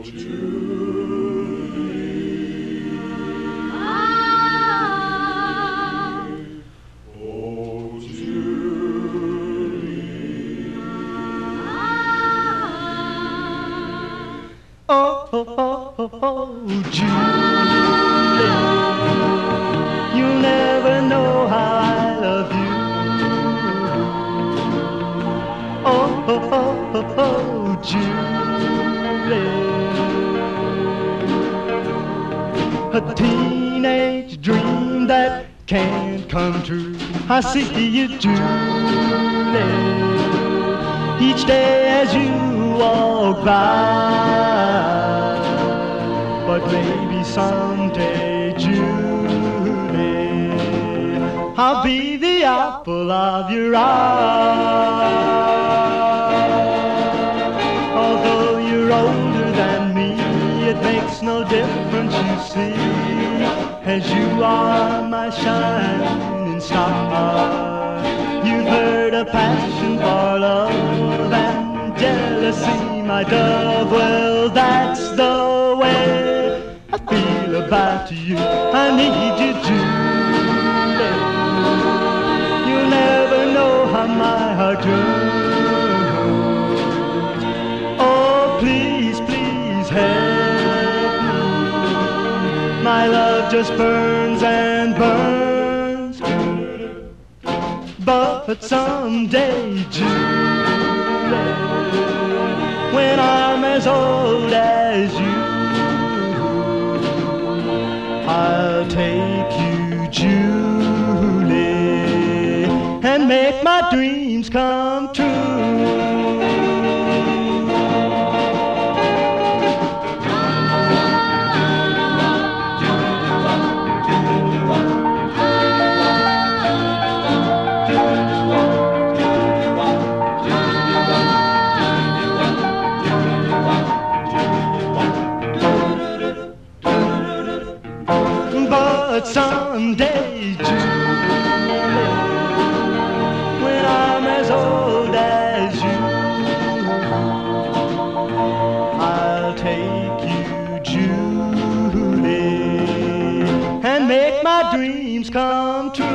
Oh, oh, oh, Julie. You'll never know how I love you. Oh, a teenage dream that can't come true. I see you, Julie, each day as you walk by. But maybe someday, Julie, I'll be the apple of your eye. It makes no difference, you see, as you are my shining star. You've heard of passion for love and jealousy, my dove. Well, that's the way I feel about you. I need you, Julie. You'll never know how my heart yearns. My love just burns and burns. But someday, Julie, when I'm as old as you, I'll take you, Julie, and make my dreams come true. But someday, Julie, when I'm as old as you, I'll take you, Julie, and make my dreams come true.